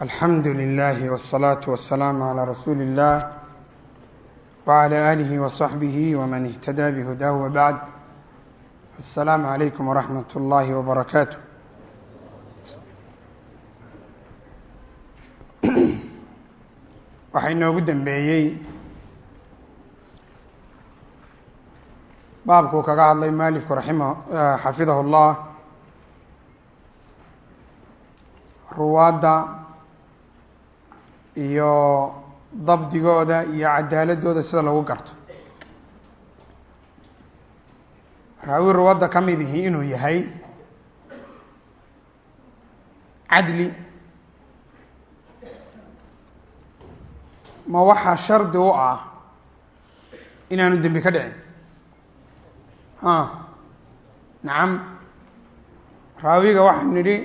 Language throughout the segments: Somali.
alxamdu lilah wالsalaaةu waالsalaamu عalى rasuuli اllah wعalى alihi وصaxbihi wman اhtadى bhudah wbacd aلsalaamu عalaykum wraxmat اllahi wbarakaatu waxaa inoogu dambeeyey baabkuu kaga hadlay malifku raima xafidahu اllah ruwaadda iyo dabdigooda iyo cadaaladooda sida lagu garto. Raawi ruwadda ka mid ihi inuu yahay cadli. Ma waxaa shardi u ah inaanu dembi ka dhicin? Ha. Nacam raawiga waxaan nidhi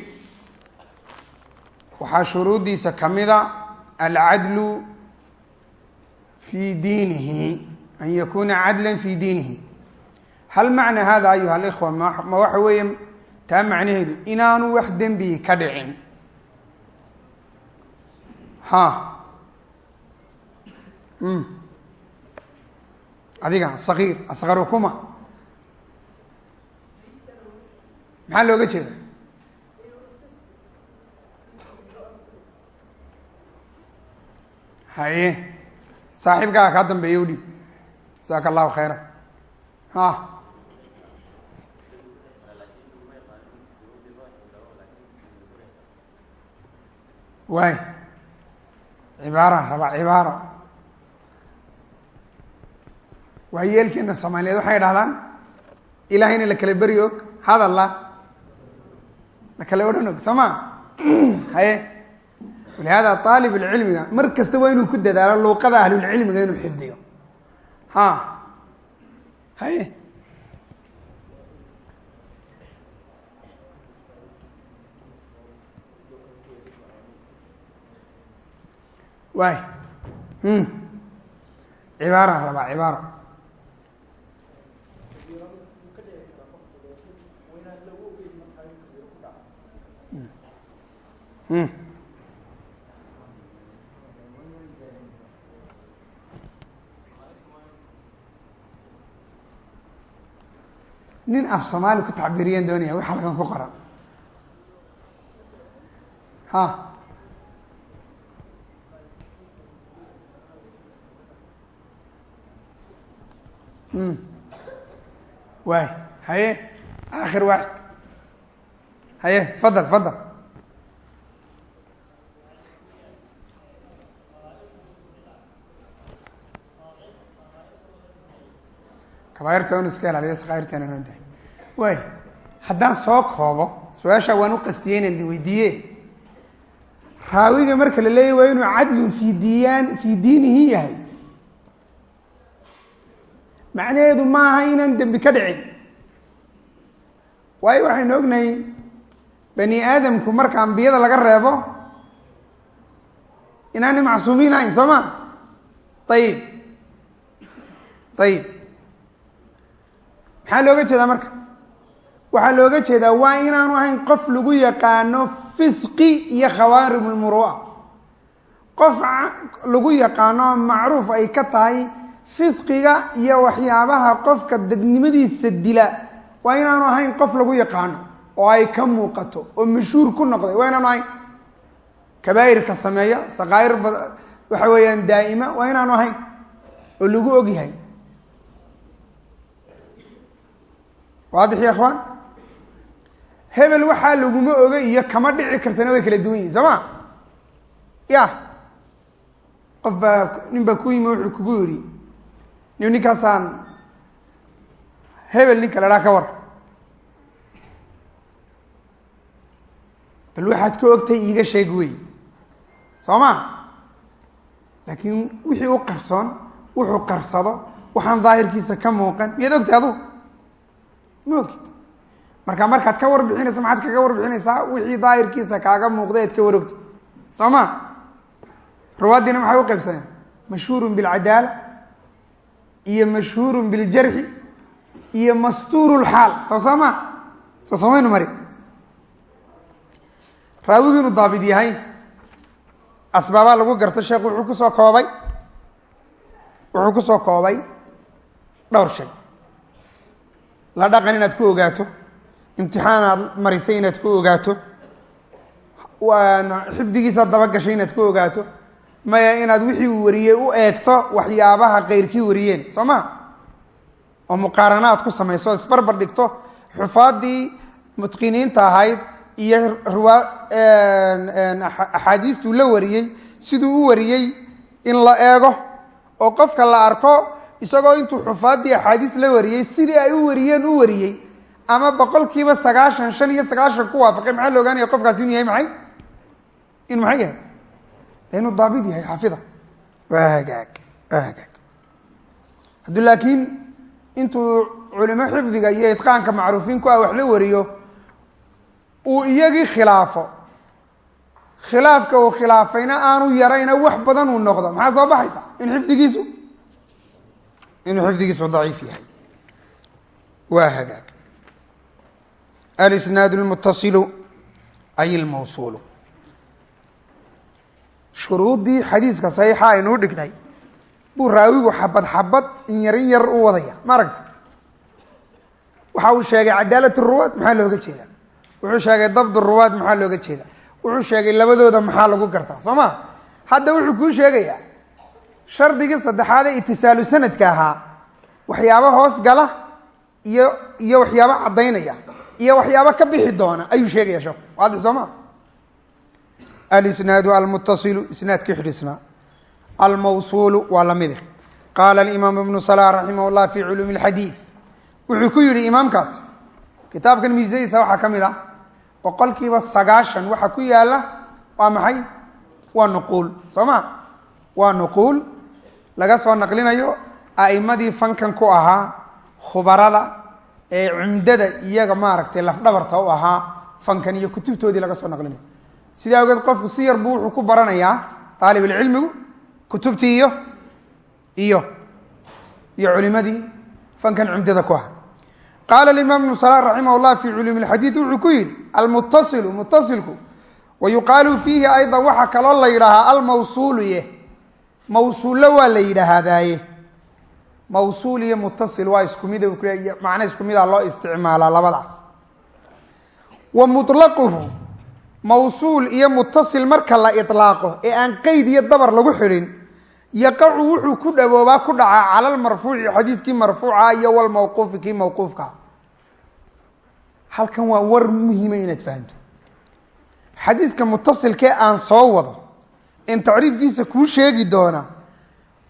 waxaa shuruuddiisa kamida alcadlu fi diinihi an yakuna cadla fi diinihi hal macna hada ayuha alikhwa ma waxa weeye taa macnaheedu inaanu wax dembi ka dhicin ha adiga sagiir asqaru kuma maxaa looga jeeda haye saaxiibkaaga kaa dambeeya u dhiib jasaaka allahu khayra ha. Waay cibaaraan rabaa cibaaro. Waa yeelkeena soomaaliyeed waxay idhahdaan ilahayna la kala beri og hadalla la kala odhan og soo ma haye walihada aalib lcilmiga mar kasta waa inuu ku dadaalo luuqada ahlulcilmiga inuu xifdiyo ha haye waay cibaaraan rabaa cibaaro nin af soomaali ku tacbiiriyaan doonaya waxa lagan ku qoran. Ha. Waay haye akhir waaxid haye fadal fadal kabaairta inu iska ilaaliyo sakairtana noo dahay. Waay haddaan soo koobo su'aashaa waan u qastiyey inaan di weydiiye raawiga marka la leeyahy waa inuu cadlun fi diyaan fii diinihi yahay. Macnaheedu maaha inaan dembi ka dhicin. Waayo waxaynu ognahay bani aadamku marka ambiyada laga reebo inaanay macsuumiin ahayn soo ma? Ayib ayib maxaa looga jeedaa marka? Waxaa looga jeedaa waa inaanu ahayn qof lagu yaqaano fisqi iyo khawaarim lmurua qof lagu yaqaano macruuf ay ka tahay fisqiga iyo waxyaabaha qofka dadnimadiisa dila. Waa inaanu ahayn qof lagu yaqaano oo ay ka muuqato oo mashhuur ku noqday. Waa inaanu ahayn kabaa'irka sameeya sakaa'ir waxa weeyaan daa'ima. Waa inaanu ahayn oo lagu og yahay waadix ya akhwaan? Hebel waxaa laguma oga iyo kama dhici kartana way kala duwan yihiin soo ma? Ya. Qof baa nin baa ku yimi wuxuu kugu yidhi ni ninkaasaan hebel ninka la dhaha ka war. Bal waxaad ka ogtay iiga sheeg wey soo ma? Laakiin wixii u qarsoon wuxuu qarsado waxaan daahirkiisa ka muuqan. Miyaad ogtay adu ma marka markaad ka warbixinaysa maxaad kaga warbixinaysaa? Wixii daahirkiisa kaaga muuqday aad ka warogtay soo ma? Rawaaddiina maxay u qaybsaneen mashhuurun bilcadaala iyo mashhuurun biljarxi iyo mastuuru lxaal soo soo ma? Soo soomaynu mari raawigu inuu daabid yahay asbaabaa lagu garto sheekhu wuxuu ku soo koobay. Wuxuu ku soo koobay dhowr shay la dhaqan inaad ku ogaato. Imtixaan aad marisay inaad ku ogaato. Xifdigiisaad dabagashay inaad ku ogaato. Maya inaad wixii wariyey u eegto waxyaabaha keyrkii wariyeen. Soo ma? Oo muqaaranaad ku samayso o isbarbar dhigto. Xufaadii mutqiniinta ahayd iyo axaadiistuu la wariyey siduu u wariyey in la eego oo qofka la arko isagoo intuu xufaaddii axaadiis la wariyey sidii ay u wariyeen u wariyey. Ama boqolkiiba sagaashan shan iyo sagaashan ku waafaqay maxaa la ogaanaya qofkaasi inuu yahay maxay? Inuu maxay yahay? Inuu daabid yahay xaafida waa hagaag hadduu laakiin intuu culimo xifdiga iyo itqaanka macruufiin ku ah wax la wariyo uu iyagii khilaafo. Khilaafka uu khilaafayna aanu yarayna wax badan uu noqdo. Maxaa soo baxaysa? In xifdigiisu inuu xifdigiisu daciif yahay. Waa hagaag. Alisnaad lmutasilu ay lmawsuulu shuruuddii xadiiska saxiixa aynuu dhignay buu raawigu xabad xabad in yar in yar u wadaya. Ma aragta? Waxa uu sheegay cadaalat ruwaad maxaa looga jeeda wuxuu sheegay dabd ruwaad maxaa looga jeeda wuxuu sheegay labadooda maxaa lagu gartaa? Soo ma? Hadda wuxuu kuu sheegayaa shardigii saddexaad ee itisaalu sanadka ahaa waxyaabo hoos gala iyo iyo waxyaabo caddaynaya iyo waxyaabo ka bixi doona ayuu sheegaya sheekhu waadix soo ma? Alisnaadu almutasilu isnaadkii xidhisnaa almawsuulu waa lamide qaala alimaam ibnu salah raximah llah fi culuumi alxadiid wuxuu ku yidhi imaamkaas kitaabkan miisadiisa waxaa ka mid ah boqolkiiba sagaashan waxa ku yaalla waa maxay? Waa nuquul. Soo ma waa nuquul laga soo naqlinayo a'imadii fankan ku ahaa khubarada ee cumdada iyaga maaragtay lafdhabarta u ahaa fankan iyo kutubtoodii laga soo naqlinayo sidaa awgeed qofku si yar buu wuxuu ku baranayaa aalibulcilmigu kutubtii iyo iyo iyo culimadii fankan cumdada ku ahaa. Qaala imaam ibnu salah raximah llah fi culuumi lxadiid wuxuu ku yidhi almutasilu mutasilku wa fiihi aydan waxaa kaloo la yidhaahaa almawsuulu ye mawsuullo waa la yidhaahdaaye. Mawsuul iyo mutasil waa isku mid macno isku mida loo isticmaalaa labadaas. Wa mulaquhu mawsuul iyo mutasil marka la ilaaqo ee aan qeyd iyo dabar lagu xidhin yaqacu wuxuu ku dhawoobaa ku dhacaa cala lmarfuuci xadiiskii marfuuca iyo walmawquufi kii mawquufka halkan waa war muhiima inaad fahanto xadiiska mutasilkee aan soo wado in tacriifkiisa kuu sheegi doona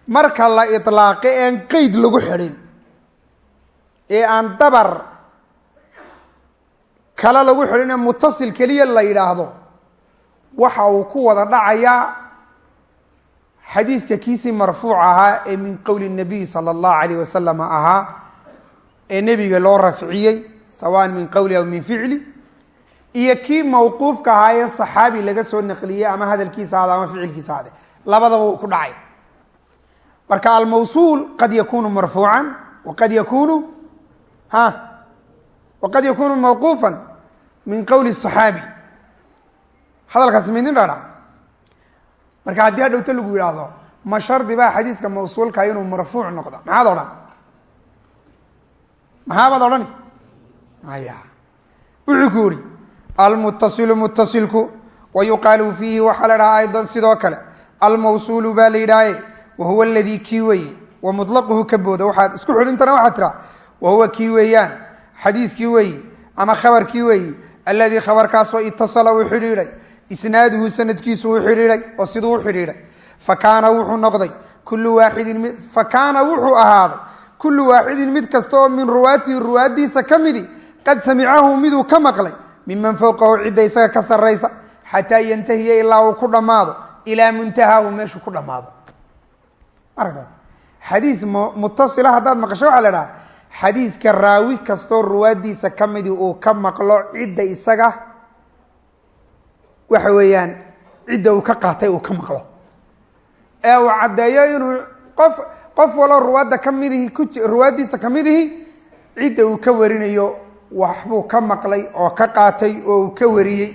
marka la ilaaqe ean qeyd lagu xidhin ee aan dabar kale lagu xidhin ee mutasil keliya la yidhaahdo waxa uu ku wada dhacayaa xadiiska kiisii marfuuc ahaa ee min qowli nabiy sala allahu alayh wasalam ahaa ee nebiga loo rafciyey sawaan min qowli aw min ficli iyo kii mawquufka ahaa ee saxaabi laga soo naqliyey ama hadalkiisa hade ama ficilkiisa hade labadaba uu ku dhacay. Marka almawsuul qad yakunu marfuucan waqad yakunu ha waqad yakunu mawquufan min qowli صaxaabi hadalkaas midin dhadhac marka haddii hadhowto lagu yidhaahdo ma shardi baa xadiiska mawsuulka inuu marfuuc noqdo? Maxaad odhan maxaabaad odhani? Maya wuxuu ku yihi almutasilu mutasilku wa yuqaalu fiihi waxaa la dhahaa aydan sidoo kale almawsuulu baa la yidhaahe wa huwa aladii kii weeye wa mulaquhu ka booda waxaad isku xidhintana waxaad tiraa wa huwa kii weeyaan xadiiskii weeye ama khabarkii weeye alladii khabarkaasoo itasala uu xidhiidhay isnaaduhu sanadkiisu uu xidhiidhay oo siduu u xidhiidhay fakaana wuxuu noqday kullu waaxidin fakaana wuxuu ahaaday kullu waaxidin mid kasta oo min ruwaatihi ruwaaddiisa ka midi qad samicahu miduu ka maqlay miman fowqahu cidda isaga ka sarraysa xataa yantahiya ilaa uu ku dhammaado ilaa muntahaahu meeshuu ku dhammaado. Aragta xadiis mutasila haddaad maqasho waxaa la dhaha xadiiska raawi kastoo ruwaaddiisa ka midi uu ka maqlo cidda isaga waxa weeyaan cidda uu ka qaatay uu ka maqlo. Ee uu caddeeyo inuu qof qof walo ruwaadda ka midihi ku ruwaaddiisa ka midihi cidda uu ka warinayo waxbuu ka maqlay oo ka qaatay oo uu ka wariyey.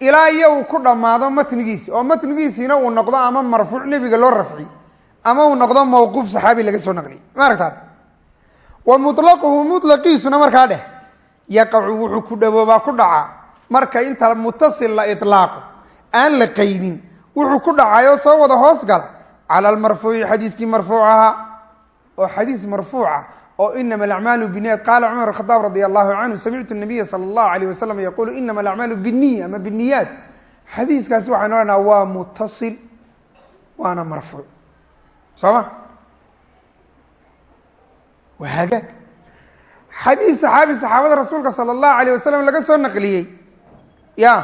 Ilaa iyo uu ku dhammaado matnigiisi oo matnigiisiina uu noqdo ama marfuuc nebiga loo rafci ama uu noqdo mawquuf saxaabi laga soo naqliyey. Ma aragtaad? Wa mulaquhu mulaqiisuna markaa dheh yaqacu wuxuu ku dhawoobaa ku dhacaa. Marka inta mutasil la ilaaqo aan la qaydin wuxuu ku dhacayoo soo wada hoos gala cala almarfuuci xadiiskii marfuuc ahaa oo xadiis marfuuca oo inama alacmaalu biniyat qaala cumar khadaab radi allahu canhu samictu nabiya sala allahu alayh wasalam yaquulu inama alacmaalu biniya ama biniyaat xadiiskaasi waxaynu odhanaa waa mutasil waana marfuuc soo ma? Waa hagaag. Xadiis saxaabi saxaabada rasuulka sala allahu alayh wasalam laga soo naqliyey. Ya.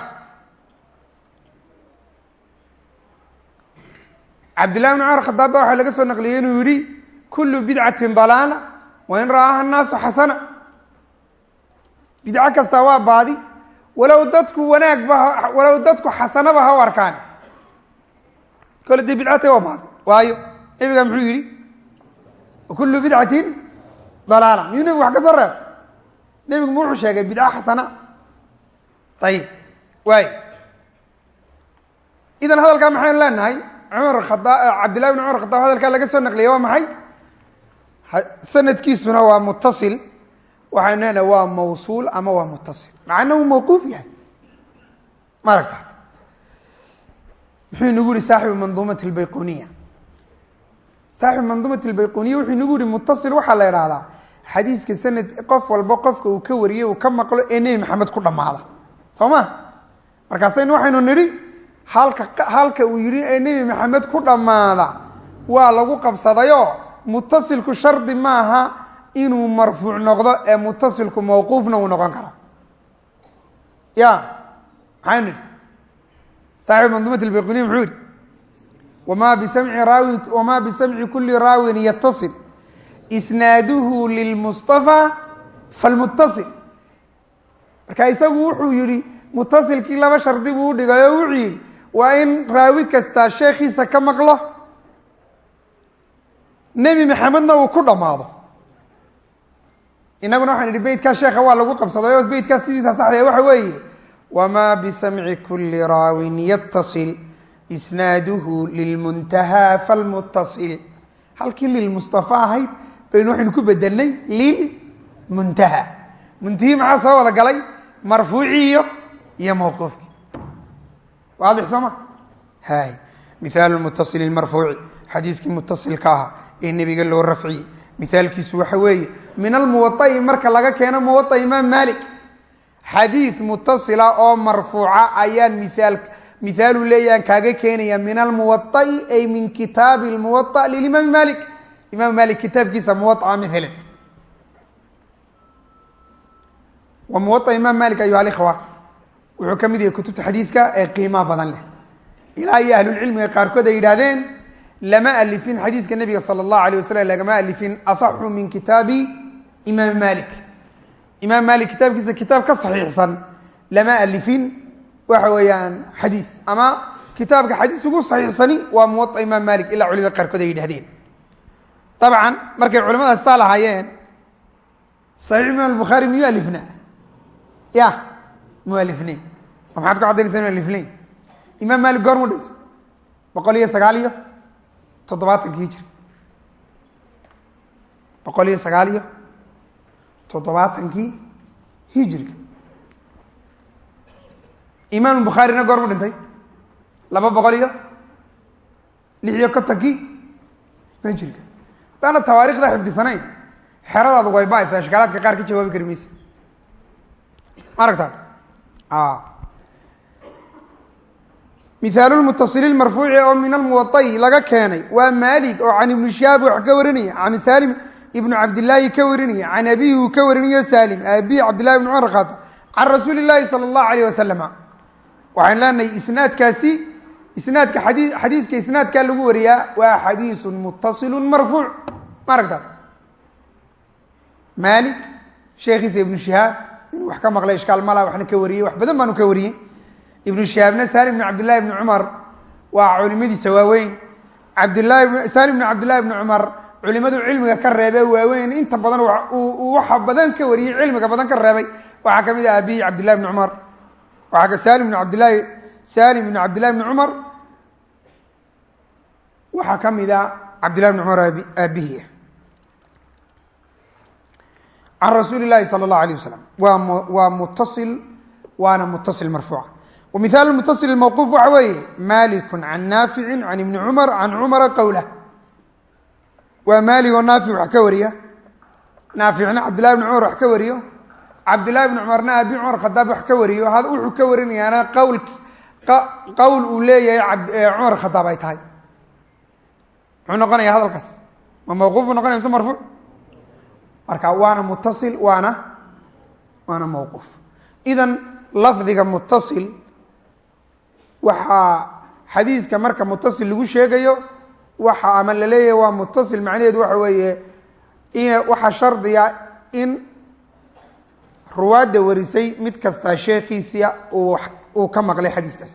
Cabdillahi bn cumar khadaab ba waxaa laga soo naqliyey inuu yihi kulu bidcatin dalaala wain ra'aaha annaasu xasana bidco kastaa waa baadi walow dadku wanaagba walow dadku xasanaba ha u arkaan kole dee bidcatay waa baadi waayo nebiga muxuu yihi kulu bidcatin dalaala miyuu nebigu wax ka soo reeb nebigu ma wuxuu sheegay bidco xasana ayib waay idan hadalkaa maxaynu leenahay cumar khada cabdillahi bn cumar khadaab sanadkiisuna waa mutasil waxaynu leenahay waa mawsuul ama waa mutasil macana uu mawquuf yahay. Ma aragtaad muxuu inagu yihi saaxibu manduumat lbayquniya saaxibu manduumat lbayquniya wuxuu inagu yihi mutasil waxaa la idhahdaa xadiiska sanad qof walba qofka uu ka wariyey uu ka maqlo ee nebi maxamed ku dhammaada. Soo ma? Markaasaynu waxaynu nidhi halka halka uu yihi ee nebi maxamed ku dhammaada waa lagu qabsadayoo mutasilku shardi maaha inuu marfuuc noqdo ee mutasilku mawquufna uu noqon karo. Ya maxaynu nidhi? Saaxibu manduumat lbayquniya muxuu yihi wma bisamci raawi wamaa bisamci kuli raawin yatasil isnaaduhu lilmustafa falmutasil marka isagu wuxuu yihi mutasilkii laba shardi buu u dhigay oo wuxuu yihi waa in raawi kastaa sheekhiisa ka maqlo nebi maxamedna uu ku dhammaado inaguna waxaan idhi beytkaa sheekha waa lagu qabsaday oo beytkaas sidiisa saxda waxa weeye. Wamaa bisamci kuli raawin yatasil isnaaduhu lilmuntahaa falmutasil halkii lilmustafa ahayd baynu waxaynu ku bedelnay lilmuntaha. Muntahii maxaa soo wada galay? Marfuucii iyo iyo mawquufkii. Waadix soo ma? Hay mihaalu mutasili marfuuci xadiiskii mutasilka ahaa ee nebiga loo rafciyey. Mihaalkiisu waxa weeye min almuwaai marka laga keeno muwa imaam malik xadiis mutasila oo marfuuca ayaan miaal mihaalu leeyaan kaaga keenaya min almuwaai ay min kitaabi lmuwa lilimaami malik imaam malik kitaabkiisa muwaa maalan wa imaam malik ayuha alikhwa wuxuu ka mid yahay kutubta xadiiska ee qiimaha badan leh. Ilaa iyo ahlulcilmiga qaarkood ay yidhahdeen lama alifin xadiiska nabiga sala allahu alay wasalam lagama alifin asaxu min kitaabi imaam malik imaam malik kitaabkiisa kitaab ka saxiixsan lama alifin waxa weeyaan xadiis. Ama kitaabka xadiis ugu saxiixsani waa muwa imaam malik ilaa culimada qaarkood ay yidhahdeen dabcan markay culimadaas saa lahaayeen saxiix imaam albukhaari miyuu alifna ya mu alifnayn maxaad ku caddaynaysa inu alifnayn imaam malik goormuu dhintay boqol iyo sagaal iyo toddobaatankii hijri boqol iyo sagaal iyo toddobaatankii hijriga imaam bukhaarina goor buu dhintay. Laba boqol iyo lix iyo kontonkii hijriga haddaana tawaarikhda xifdisanayn xeradaadu way ba'aysaa ishkaalaadka qaar ka jawaabi kari maysa ma aragtaad mihaalu lmutasili marfuuci oo min almuwaai laga keenay waa maalik oo can ibni shihaab wax ka warinaya can salim ibnu cabdillaahi ka warinaya can abihi uu ka warinayo salim aabihi cabdillahi ibn cumar khaata can rasuuli llaahi sala allahu alayh wasalama waxaan leenahay isnaadkaasi isnaadka xadii xadiiska isnaadkaa lagu wariyaa waa xadiisu mutasilu marfuuc. Ma aragtaad maalik sheekhiisa ibnu shihaab inuu wax ka maqlay ishkaal ibnu shihaabna salim bn cabdillahi bni cumar waa culimadiisa waaweyn. Abdlahi salim bn cabdillahi bni cumar culimadu cilmiga ka reebee waaweyn. Inta badan waxa badan ka wariyey cilmiga badan ka reebay waxaa ka ah abihi cabdillahi bni cumar waaa salim bn cabdilahi salim bn cabdillahi bni cumar waxaa ka mid ah a cabdillahi bni cumar aabihi can rasuuli llahi sala allahu alayh wasalam waa waa mutasil waana wa mihaal mutasil mawquuf waxa weeye maliku can naafici can ibni cumar can cumara qowlah waa maalig oo naafic wax ka wariya. Naaficna cabdillahi bni cumar wax ka wariyo. Cabdillahi bni cumarna abi cumar khadaab wax ka wariyo. Wuxuu ka warinayaana qawl qowl uu leeyahay cumar khadaab ay tahay. Muxuu noqonaya hadalkaas. Ma mawquuf buu noqonaya mise marfuuc marka waana mutasil waana waana mawquuf. Idan lafdiga mutasil waxaa xadiiska marka mutasil lagu sheegayo waxa ama la leeyahay waa mutasil macnaheedu waxa weeye waxaa shardiga in ruwaadda warisay mid kastaa sheekhiisia uu ka maqlay xadiiskaas.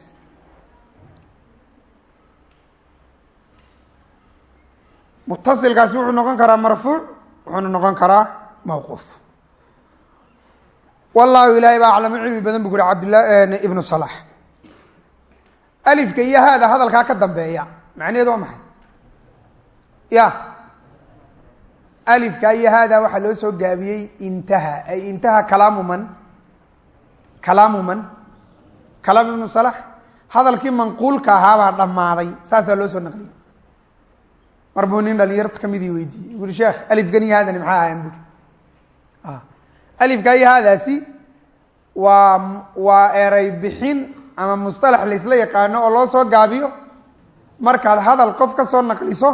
Mutasilkaasi wuxuu noqon karaa marfuuc wuxuuna noqon karaa mawquuf. Wallahu ilaahay baa aclamo cilmi badan bu ku uhi cabdila ibnu salax alifka iyo haada hadalkaa ka dambeeya. Macnaheedu waa maxay? Ya. Alifka iyo haada waxaa loo soo gaabiyey intaha. Ay intaha kalaamu man kalaamu man kalaam ibnu salax. Hadalkii manquulka ahaabaa dhammaaday. Saasaa loo soo naqliyey. Mar buu nin dhalinyarta kamidii weydiiyey. Buri sheekh alifkan iyo haadani maxaa ahayan buri alifka iyo haadaasi waa waa eray bixin ama mustalax laysla yaqaano oo loo soo gaabiyo markaad hadal qof ka soo naqliso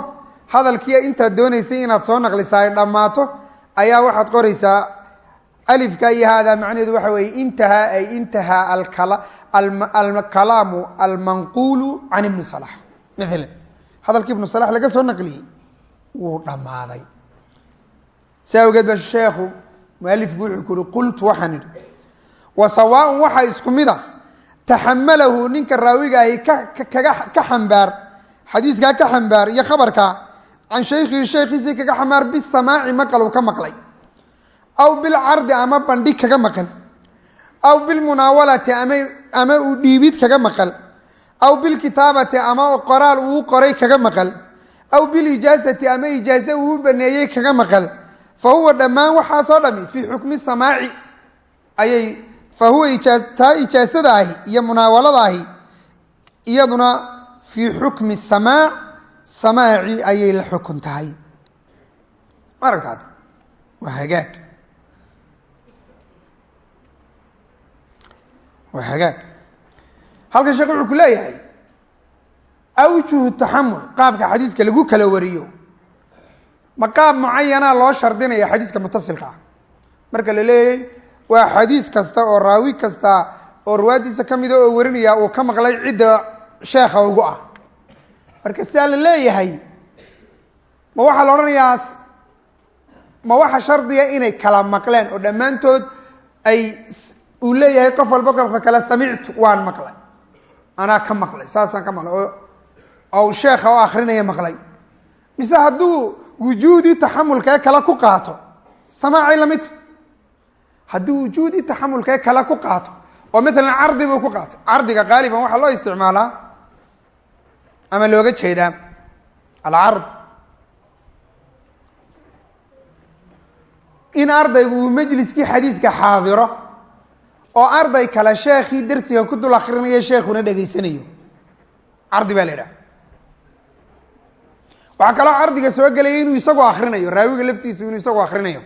hadalkii intaad dooneysay inaad soo naqlisaa dhammaato ayaa waxaad qoraysaa alifka iyo haada macnaheedu waxa weeye intahaa ay intahaa alkalaamu almanquulu can ibni salax. Maalan hadalkii ibnu salax laga soo naqliyey wuu dhammaaday. Si awgeed ba sheekhu mualifku wuxuu ku uhi qultu waxaan idhi wa sawaaun waxaa isku mid a taxamalahu ninka raawiga ahi kakaga ka xambaar xadiiskaa ka xambaar iyo khabarkaa can shaykhihi shaykhiisii kaga xambaar bisamaaci maqal uu ka maqlay. Aw bilcardi ama bandhig kaga maqal. Aw bilmunaawalati ama uu dhiibid kaga maqal. Aw bilkitaabati ama qoraal uu qoray kaga maqal. Aw bilijaazati ama ijaaze uu baneeyey kaga maqal. Fa huwa dhammaan waxaasoo dhami fii xukmi samaaci ayay fa huwa taa ijaasada ahi iyo munaawalada ahi iyaduna fii xukmi samaac samaaci ayay la xukun tahay. Ma aragta hadda? Waa hagaag. Waa hagaag. Halkan sheekh wuxuu ku leeyahay awjuhu taxamul qaabka xadiiska lagu kala wariyo. Ma qaab mucayana loo shardinaya xadiiska mutasilka ah. Marka la waa xadiis kasta oo raawi kasta oo ruwaadiisa ka mida oo warinaya uu ka maqlay cidda sheekha ugu ah. Marka sidaa la leeyahay ma waxaa la odhanayaa ma waxa shardiga inay kala maqleen oo dhammaantood ay uu leeyahay qof walba qofka kale samictu waan maqlay. Anaa ka maqlay saasaan ka maqlay oo sheekha oo akrinaya maqlay. Mise hadduu wujuudii taxamulkee kale ku qaato samaacay lamidta hadduu wujuudii taxamulkee kale ku qaato oo maalan cardi buu ku qaatay cardiga qaaliban waxaa loo isticmaalaa ama looga jeedaa alcard. In ardaygu uu majliskii xadiiska xaadiro oo arday kale sheekhii darsiga ku dul akrinayo sheekhuna dhegaysanayo cardi baa la idhaha waxaa kaloo cardiga soo gelaya inuu isagoo akrinayo raawiga laftiisu inuu isagoo akrinayo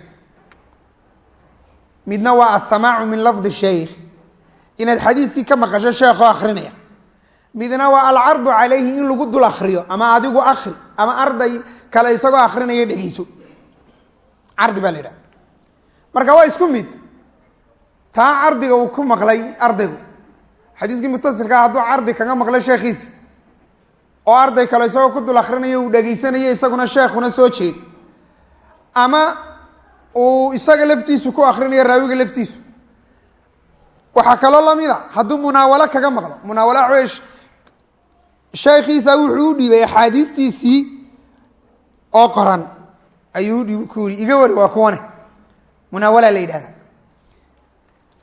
midna waa asamaacu min lafdi shaykh inaad xadiiskii ka maqasho sheekoo akrinaya midna waa alcardu calayhi in lagu dul akriyo ama adigu akri ama arday kale isagoo akrinayo dhegeyso. Cardi baa la idhaha marka waa isku mid. Taa cardiga uu ku maqlay ardaygu. Xadiiskii mutasilkaa hadduu cardi kaga maqlay sheekhiisi oo arday kale isagoo ku dul akrinayo uu dhegaysanayo isaguna sheekhuna soo jeedo ama uu isaga laftiisu ku akrinayo raawiga laftiisu. Waxaa kaloo la mid a hadduu munaawalo kaga maqlo munaawalo waxawey sheekhiisa wuxuu u dhiibay axaadiistiisii oo qoran. Ayuu udhiib ku yihi iga wari waa kuwane. Munaawalaa la yidhahda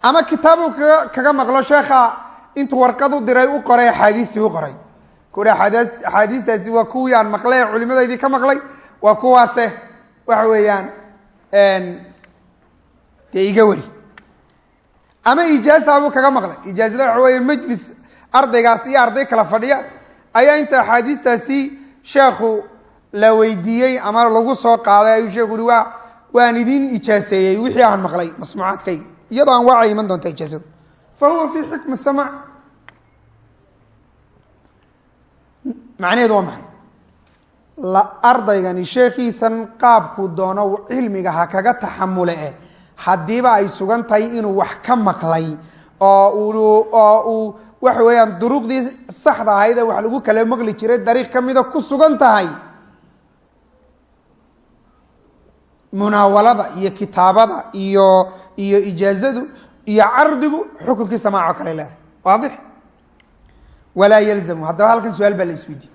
ama kitaabu kaga kaga maqlo sheekha intuu warqad diray u qoray axaadiistii u qoray. Kuhi axaadiistaasi waa kuwii aan maqlay ee culimadaydii ka maqlay waa kuwaase. Waxa weeyaan dee iga weri ama ijaazaabuu kaga maqlay. Ijaazada waxa weeye majlis ardaygaas iyo arday kala fadhiya ayaa inta axaadiistaasi sheekhu la weydiiyey ama lagu soo qaaday ayuu sheekhu uhi waa waan idin ijaaseeyey wixii aan maqlay masmuucaadkayga. Iyadoo aan waacay iman doonta ijaazadu fa huwa fii xikmi samaac macnaheedu waa maxay ardaygani sheekhiisan qaabkuu doono cilmiga ha kaga taxamule. Haddiiba ay sugan tahay inuu wax ka maqlay oo uu waxa weeyaan duruqdii saxda ahayd ee wax lagu kala maqli jiray dariiq ka mida ku sugan tahay. Munaawalada iyo kitaabada iyo iyo ijaazadu iyo cardigu xukunkii samaaco kale leedahay waadix? Walaa yalzamu. Haddaba halkan su'aal baa la isweydiiyey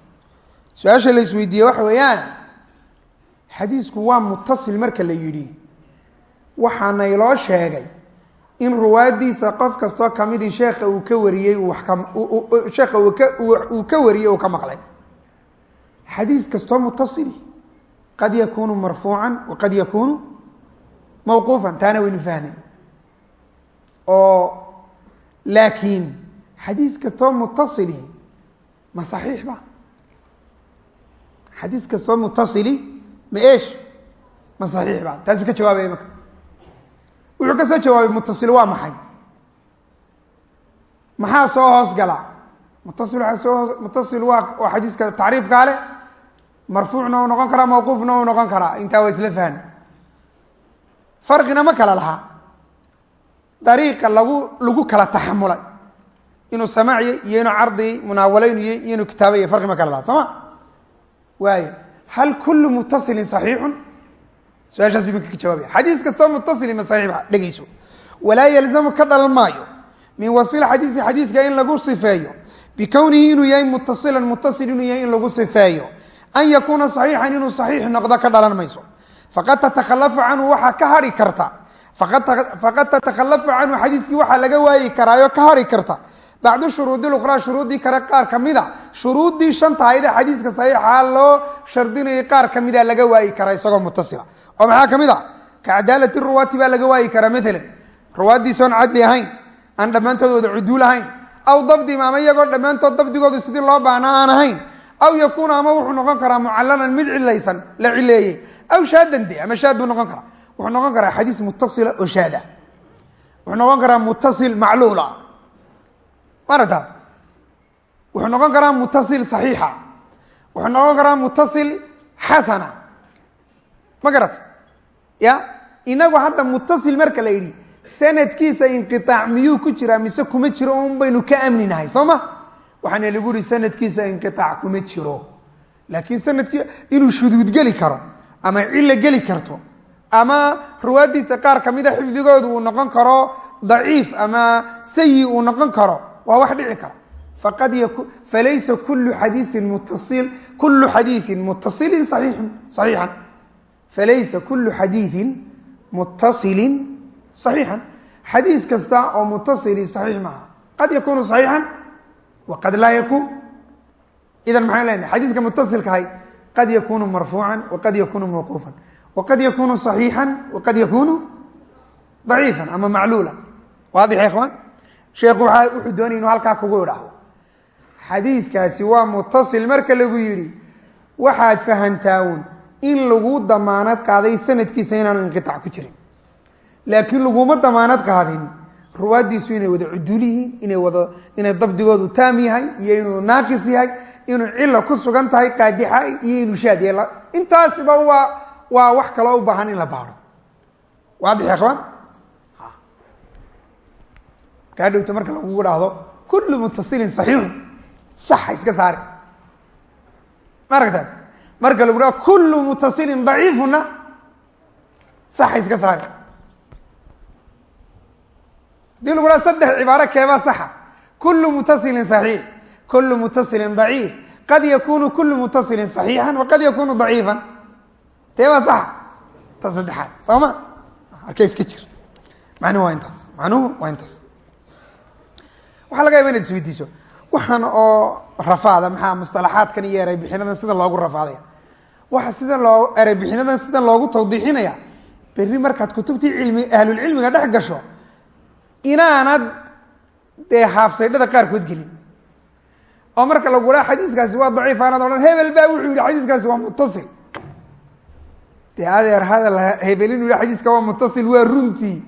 su'aasha la isweydiiyey waxa weeyaan xadiisku waa mutasil marka la yidhi. Waxaana iloo sheegay in ruwaadiisa qof kastoo kamidii sheekha uu ka wariyey sheekha uu ka wariyey uu ka maqlay. Xadiis kastoo mutasili qad yakunu marfuucan wa qad yakunu mawquufan taana waynu fahnay oo laakiin xadiis kastoo mutasili ma saxiix ba xadiis kastoo mutasili ma eesh ma saxiix ba. Taasuu ka jawaabaya marka wuxuu ka soo jawaabay mutasil waa maxay? Maxaa soo hoos gala? Mutasil waaa soo hoos mutasil waa waa xadiiska tacriifkaa leh. Marfuucna uu noqon karaa mawquufna uu noqon karaa. Intaa waa isla fahna farqina ma kala lahaa. Dariiqa lagu lagu kala taxamulay. Inuu samaaciye iyo inuu cardiyey munaawalaynuyey iyo inuu kitaabayey farqi ma kala lahaa. Soo ma waay hal kulu mutasilin saxiixun su'aashaas iminka ka jawaabaya xadiis kastoo mutasili ma saxiixa dhegeyso walaa yalzamu ka dhalan min wasfil xadiisi xadiiska in lagu sifeeyo bikownihi inuu yahay mutasilan mutasil inuu yahay in lagu sifeeyo an yakuuna saxiixan inuu saxiix noqdo ka dhalan mayso faqad tatakhalafu canhu waxaa ka hari karta faqad tatakhalafu canhu xadiiskii waxaa laga waayi karaayo ka hari karta bacdu shuruudi ukhraa shuruuddii kale qaar kamida shuruuddii shanta ahayd xadiiska saxiixa loo shardinayay qaar kamida laga waayi karaa isagoo mutasila oo maxaa ka mid a ka cadaalati ruwaati baa laga waayi karaa maalan ruwaaddiisoon cadli ahayn aan dhammaantood cuduul ahayn aw dabdim ama iyagoo dhammaantood dabdigoodu sidii loo baanaa aan ahayn aw yakuuna ama wuxuu noqon karaa mucallalan mid cilaysan la cileeyey aw shaadan ama shaad buu noqon karaa wuxuu noqon karaa xadiis mutasila oo shaad wuxuu noqon karaa mutasil macluula marata wuxuu noqon karaa mutasil saxiixa. Wuxuu noqon karaa mutasil xasana. Ma garat ya? Inagu hadda mutasil marka la yidhi sanadkiisa inqiaac miyuu ku jiraa mise kuma jiro un baynu ka amninahay soo ma? Waxaana lagu yihi sanadkiisa inqiaac kuma jiro. Laakiin sannadkii inuu shuduud geli karo ama cilo geli karto ama ruwaaddiisa qaar kamida xifdigoodu uu noqon karo daciif ama sayi uu noqon karo waa wax dhici kara faqad yaku falaysa kulu xadiisin mutasil kulu xadiisin mutasilin saxiixun saxiixan falaysa kulu xadiiin mutasilin صaxiixan xadiis kasta oo mutasili صaxiix maaha qad yakunu صaxiixan waqad laa yakun idan maxaan leenahay xadiiska mutasilkahay qad yakunu marfuucan waqad yakunu mawquufan waqad yakunu صaxiixan waqad yakunu ضaciifan ama macluula waadix ya ikhwaan Sheekhu wuxuu doonay inuu halkaa kugu idhaahdo xadiiskaasi waa mutasil marka lagu yidhi waxaad fahantaawun in lagu damaanad qaaday sanadkiisa inaanu inqiaac ku jirin. Laakiin laguma damaanad qaadin. Ruwaaddiisu inay wada cuduul yihiin inay wada inay dabdigoodu taam yahay iyo inuu naaqis yahay inuu cilo ku sugan tahay qaadixa iyo inuu shaad yahay intaasiba waa waa wax kaloo u baahan in la baaro. Waadix ikhwaan kaa dhowto marka lagugu dhahdo kullu mutasilin saxiixun saxa iska saare ma marka lagu dhaho kullu mutasilin daciifuna saxa iska saare haddii lagu dhaha saddex cibaaro keebaa saxa. Kulu mutasilin saxiix kulu mutasilin daciif. Qad yakunu kulu mutasilin saxiixan waqad yakunu daciifan. Teebaa saxa. Ta saddexaad. Soo ma? Arkay iska jir. Macnuhu waa intaas. Macnuhu waa intaas waxaa laga yaba inaad isweydiiso. Waxaan oo rafaada maxaa mustalaxaadkan iyo ereybixinadan sida loogu rafaadaya. Waxa sida loo ereybixinadan sida loogu tawdiixinaya. Berri markaad kutubtii cilmi ahlulcilmiga dhex gasho inaanad dee haafsaydhada qaarkood gelin. Oo marka lagulaa xadiiskaasi waa daciif aanad odhan hebel baa wuxuu yihi xadiiskaasi waa muttasil. Dee adeer hadal hebel inuu xadiiska waa muttasil waa runtii.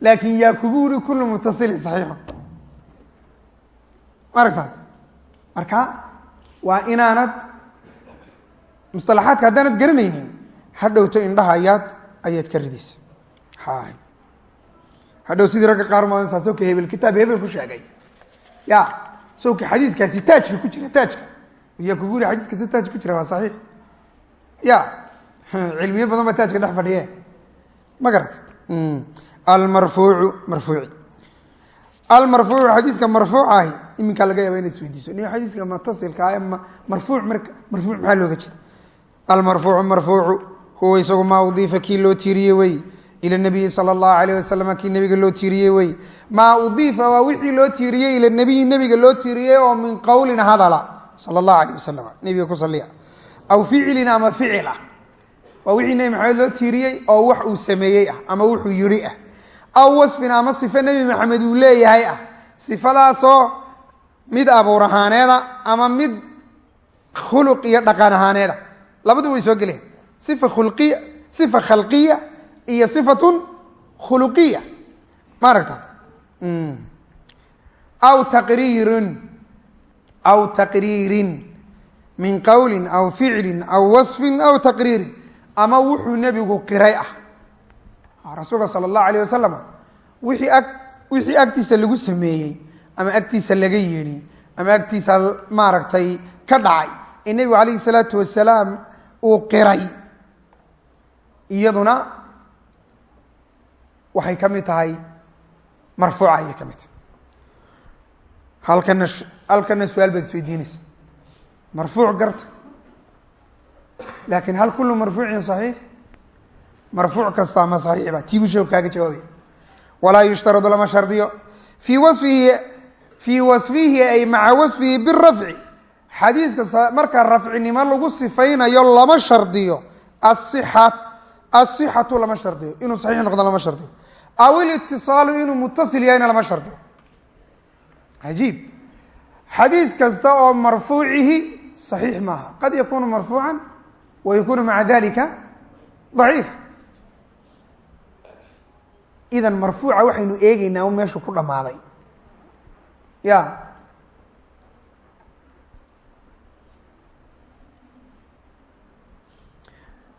Laakin yaa kugu uri kullu muttasilin saxiixun ma aragtaad marka waa inaanad mustalaxaadka haddaanad garanaynin hadhowto indhaha ayaad ayaad ka ridaysa. Hadhow sidii ragga qaar ma sawka hebel kitaab hebel ku sheegay. Ya sawka xadiiskaasi taajka ku jira taajka. Yaa kugu yihi xadiiskaasi taaj ku jira waa saxiix. Ya cilmiyo badan baa taajka dhex fadhiye ma garata almarfuucu marfuuci almarfuucu xadiiska marfuuc ahi iminkaa laga yaaba inad isweydiiso. Ni xadiiska mutasilka ah marfuuc marka marfuuc maxaa looga jeeda almarfuucu marfuucu huwa isagu maa udiifa kii loo tiiriyey wey. Ila nabiyi sala allahu alayh wasalam kii nebiga loo tiiriyey wey. Maa udiifa waa wixii loo tiiriyey ila nebiga loo tiiriyey oo min qowlin hadala sala allahu alayh wasalam nebiga ku saliya aw ficilin ama ficil ah. Waa wixii nebi maxamed loo tiiriyey oo wax uu sameeyey ah ama wuxuu yihi ah aw wasfin ama sifo nebi maxamed uu leeyahay ah. Sifadaasoo mid abuur ahaaneeda ama mid khuluq iyo dhaqan ahaaneeda labadu way soo geleen. Sifa khulqiya sifa khalqiya iyo sifatun khuluqiya. Ma aragta aw taqriirin aw taqriirin min qowlin aw ficlin aw wasfin aw taqriirin. Ama wuxuu nebigu qiray ah rasuulka sala allahu alayh wasalam wixii ag wixii agtiisa lagu sameeyey ama agtiisa laga yeedhi ama agtiisa maaragtay ka dhacay ee nebigu calayhi salaatu wasalaam uu qiray. Iyaduna waxay ka mid tahay marfuuca ayay ka mid tahay. Halkana halkana su'aal baad isweydiinaysa. Marfuuc garta. Laakin hal kulu marfuucin saxiix marfuuc kasta ma saxiixba tiibu sheeg kaaga jawaabaya walaa yushtaradu lama shardiyo. Fii wasfihi fii wasfihi ay maca wasfihi birafci xadiiska marka rafcinimo lagu sifaynayo lama shardiyo. Aixat asixatu lama shardiyo. Inuu saxiix noqdo lama shardiyo. Aw ilitisaalu inuu mutasil yahayna lama shardiyo. Cajiib. Xadiis kasta oo marfuucihi saxiix maaha. Qad yakunu marfuucan wa yakunu maca dalika daciifa idan marfuuca waxaynu eegeynaa un meeshu ku dhammaaday. Ya.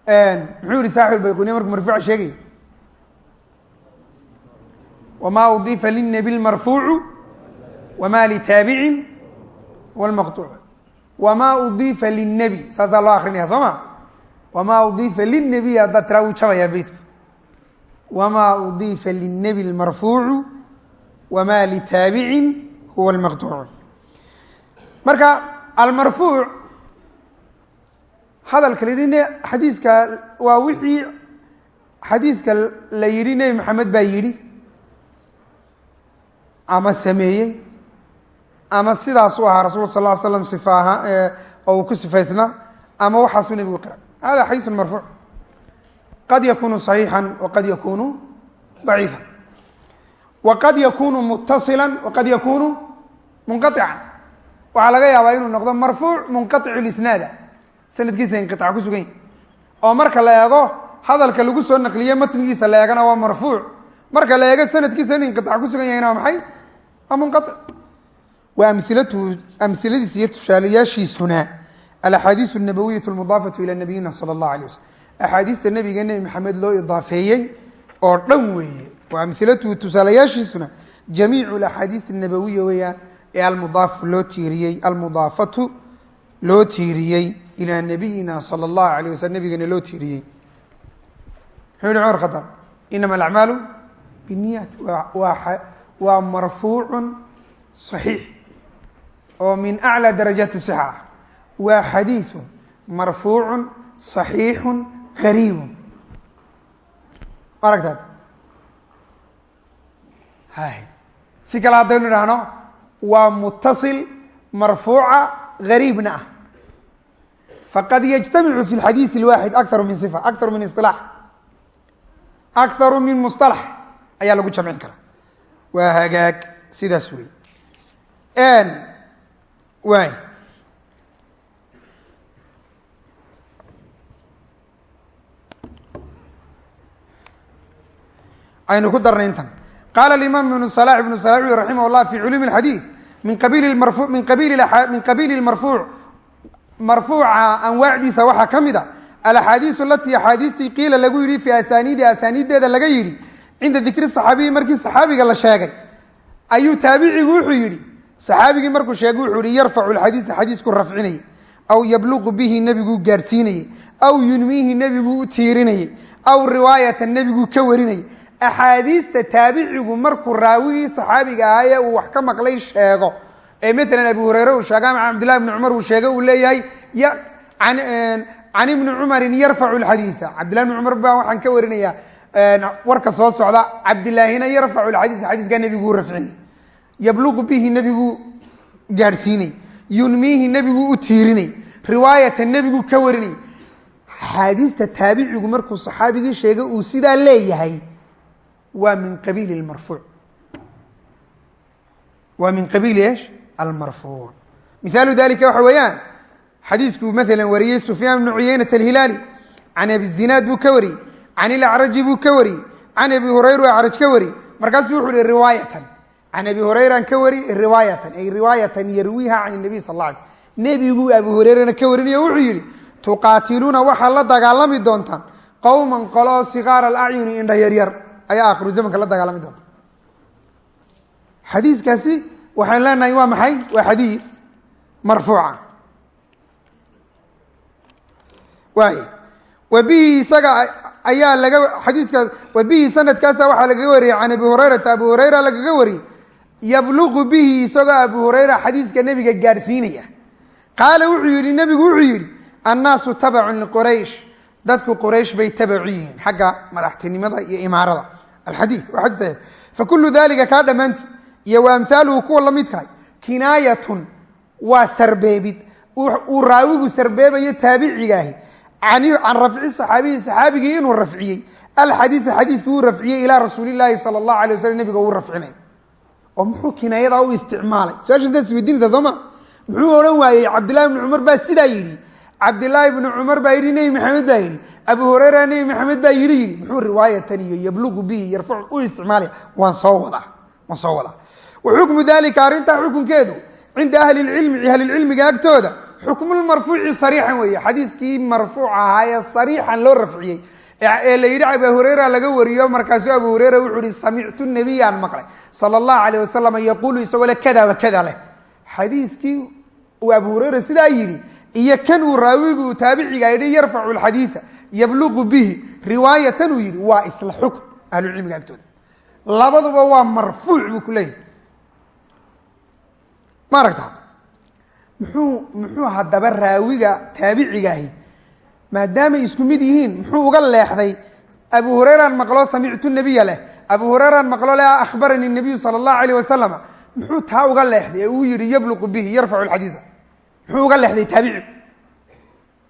Muxuu yihi saaxib bayquniya markuu marfuuca sheegay? Wma udifa lilnabi lmarfuucu wma litaabicin wlmaqtuuc wma udifa lilnabi saasaa loo akrinaya soo ma? Wma udifa lilnabiy haddaad tiraa wuu jabayaa beytku wma udifa lilnabi lmarfuucu wma litaabicin huwa lmaqtuuc marka almarfuuc hadalka la yihi xadiiska waa wixii xadiiska la yihi nebi maxamed baa yidhi ama sameeyey ama sidaasuu ahaa rasulku sal slam sifa ahaa oo uu ku sifaysnaa ama waxaasuu nebigu qira hada xadiisun marfuuc qad yakunu صaxiixan waqad yakunu daciifan waqad yakunu mutasila waqad yakunu munqaican waxaa laga yaabaa inuu noqdo marfuuc munqaicu lisnaada. Sanadkiisa inqiac ku sugan oo marka la eego hadalka lagu soo naqliye matnigiisa la eegana waa marfuuc. Marka la eego sanadkiisa in inqiac ku sugan yahayna waa maxay? Waa munqaic wa amilatuhu amiladiisa iyo tusaalayaashiisuna alaxaadiiu nabawiya mudaafatu ila nabiyina sala اllah alay waslm axaadiista nabiga nebi maxamed loo idaafeeyey oo dhan weeye. Wa amilatuhu tusaalayaashiisuna jamiic axaadiis nabawiya weeyaan ee almudaafu loo tiiriyey almudaafatu loo tiiriyey ilaa nabiyina sala allahu alayh waslm nabigeena loo tiiriyey. Muxuu yihi cumar khadaab inama alacmaalu biniyat waa marfuucun saxiix oo min aclى darajaati sixa ah. Waa xadiisun marfuucun صaxiixu ariibun aragtaad si kale haddaynu idhaahno waa mutasil marfuuca gariibna ah faqad yajtamicu fi lxadiis lwaaxid akaru min ifa akaru min isilaax akaru min musalax ayaa lagu jamcin karaa waa hagaag sidaas wey waay aynu ku darnay intan qaala imaam ibnu صlax ibnu صlax ui raximah اllah fi culuum اxadiiث min qabiili marfu min qabiili min qabiili اmarfuuc marfuuca anwaacdiisa waxaa ka mid a alaxaadiisu alatii axaadiistii qiila lagu yidhi fii asaaniidi asaaniiddeeda laga yidhi cinda dikri saxaabiyi markii saxaabiga la sheegay ayuu taabicigu wuxuu yidhi saxaabigii markuu sheegay wuxuu yihi yarfacu lxadiisa xadiisku rafcinayay aw yabluqu bihi nebiguu gaadhsiinayey aw yunmiihi nebiguu u tiirinayey aw riwaayatan nebiguu ka warinayay axaadiista taabicigu markuu raawigii saxaabiga ahaayee uu wax ka maqlay sheego ee maalan abu hureyre uu sheega ama cabdillahi bni cumar uu sheegay uu leeyahay can ibni cumarin yarfacu lxadiisa cabdillahi bni cumar baa waxaan ka warinayaa warka soo socda cabdilaahina yarfacu lxadiisa xadiiskaa nebiguu rafcinay yabluqu bihi nebiguu gaadhsiinay yunmiihi nebiguu u tiirinay riwaayatan nebiguu ka warinay axaadiista taabicigu markuu saxaabigii sheegay uu sidaa leeyahay waa min qabiili marfuuc waa min qabiili esh almarfuuc mihaalu dalika waxa weeyaan xadiiskuu maala wariyey sufyaan bnu cuyeynat alhilaali can abi zinaad buu ka wariyey can ilacraji buu ka wariyey can abi hurayra acraj ka wariyey markaasuu wuxuu ihi riwaayatan. Can abi hurayran ka wari riwaayatan. Ay riwaayatan yarwiiha can nabiy sal alay slm nebiguu abu hureyrana ka warinayo wuxuu yidhi tuqaatiluuna waxaad la dagaalami doontaan qowman qoloo sikaara alacyuni indha yaryar ayaa aakhiru zamanka la dagaalami doonta. Xadiiskaasi waxaan leenahay waa maxay? Waa xadiis marfuuca. Waay wa bihi isaga ayaa laga xadiiskaas wa bihi sanadkaasa waxaa lagaga wariyey can abi hurayrata abu hurayra lagaga wariyey. Yabluqu bihi isagoo abu hurayra xadiiska nebiga gaadhsiinaya qaala wuxuu yihi nebigu wuxuu yidhi annaasu tabacun liquraysh dadku quraysh bay tabacu xagga madaxtinimada iyo imaarada. Saxiix fakulu dalika kaa dhammaanti iyo wa amhaaluhu kuwa la midkahay kinaayatun waa sarbeebid. Uu raawigu sarbeebayo taabicigaahi can rafci saxaabiyi saxaabigii inuu rafciyey. Alxadiisa xadiiska uu rafciyey ilaa rasuulilaahi sala allahu alay waslm nebiga uu rafcinay. Oo muxuu kinaayadaa u isticmaalay? Su'aasha sidaas weydiinaysaa soo ma? Muxuu odhan waayey cabdillahi bni cumar baa sidaa yidhi cabdilaahi bni cumar baa yidhi nebi maxamed baa yidhi abu hureyra nebi maxamed baa yidhi yidhi muxuu riwaayatan iyo yabluqu bihi yarfacu u isticmaalaya waan soo wadaa waan soo wadaa. Wa dalika arrintaa xukunkeedu cinda ahli lcilmi ahlilcilmiga agtooda xukmulmarfuuci sariixan weeye. Xadiiskii marfuuc ahaa ee sariixan loo rafciyey. Ee la yidhi abu hureyra laga wariyo. Markaasuu abu hureyra wuxuu ihi samictu nabiyaan maqlay. Sala allahu alayh wasalam yaquulu isagoo le kada wa kada leh. Xadiiskii uu abu hureyra sidaa yidhi iyo kan uu raawigu taabiciga yidhi yarfacu lxadiisa yabluqu bihi. Riwaayatan uu yidhi waa isla xukm ahlucilmiga agtooda. Labaduba waa marfuuc buu ku leeyahay. Ma aragta hadda muxuu muxuu haddaba raawiga taabicigaahi maadaamay isku mid yihiin muxuu uga leexday abu hureyran maqlo samictu nabiya leh. Abu hureyran maqlo le ahbaranii nabiyu sala allahu alayh wasalama muxuu taa uga leexday ee uu yihi yabluqu bihi yarfacu lxadiisa muxuu uga leexday taabicigu